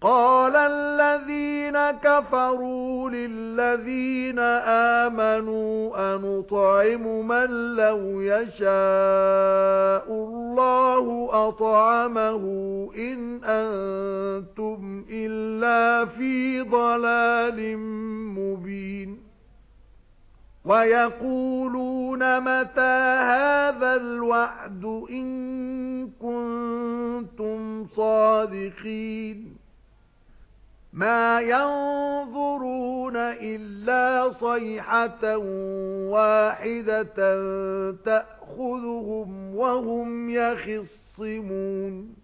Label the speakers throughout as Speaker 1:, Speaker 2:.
Speaker 1: قَالَ الَّذِينَ كَفَرُوا لِلَّذِينَ آمَنُوا أَنُطْعِمُ مَن لَّوْ يَشَاءُ اللَّهُ أَطْعَمَهُ إِنْ أَنتُمْ إِلَّا فِي ضَلَالٍ مُبِينٍ وَيَقُولُونَ مَتَى هَذَا الْوَعْدُ إِن كُنتُمْ صَادِقِينَ مَا يَنظُرُونَ إِلَّا صَيْحَةً وَاحِدَةً تَأْخُذُهُمْ وَهُمْ يَخِصِّمُونَ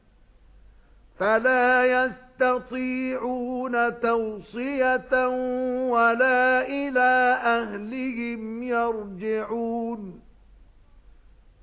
Speaker 1: فَلَا يَسْتَطِيعُونَ تَوْصِيَةً وَلَا إِلَى أَهْلِهِمْ يَرْجِعُونَ